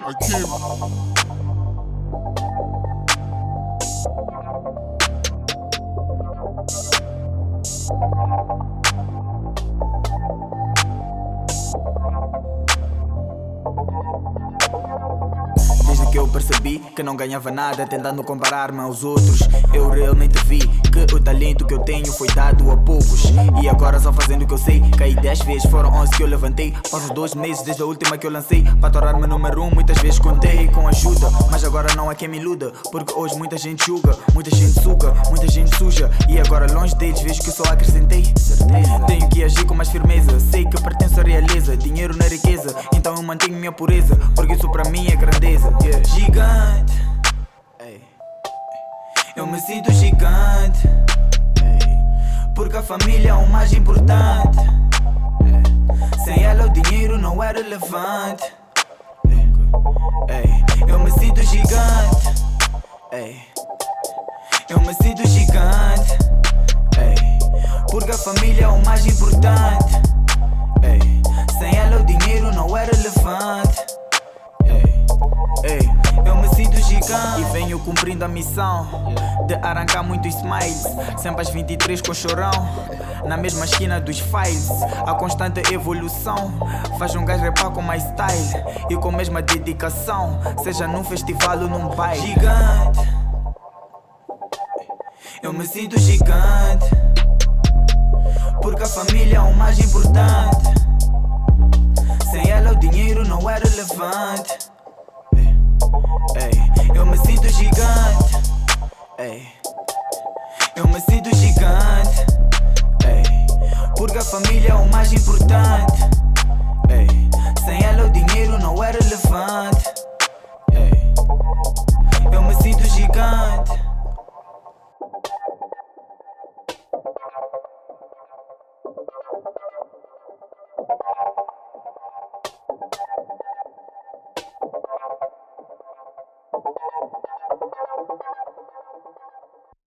I can't. Akim. que eu percebi que não ganhava nada tentando comparar-me aos outros. Eu realmente vi que o talento que eu tenho foi dado a poucos. E agora só fazendo o que eu sei, caí 10 vezes, foram 11 que eu levantei. Passo dois meses desde a última que eu lancei. Para tornar-me número um, muitas vezes contei com ajuda. Mas agora não é quem me iluda, porque hoje muita gente julga, muita gente suga, muita gente suja. E agora longe deles vejo que só acrescentei. Tenho que agir com mais firmeza, sei que pertenço à realeza. Dinheiro na riqueza, então eu mantenho minha pureza, porque isso para mim é grandeza. Yeah gigante. Eu me sinto gigante. Porque a família é o mais importante. Sem ela o dinheiro não é relevante. Eu me sinto gigante. Eu me sinto gigante. Porque a família é o mais importante. Cumprindo a missão de arrancar muitos smiles. Sempre às 23 com chorão, na mesma esquina dos files. A constante evolução faz um gajo repar com mais style e com mesma dedicação, seja num festival ou num baile. Gigante, eu me sinto gigante, porque a família é o mais importante. Sinto gigante. Ei, eu me sinto gigante. Ei, porque a família é o mais importante. Ei, sem ela o dinheiro não é relevante. Ei, eu me sinto gigante. Thank you.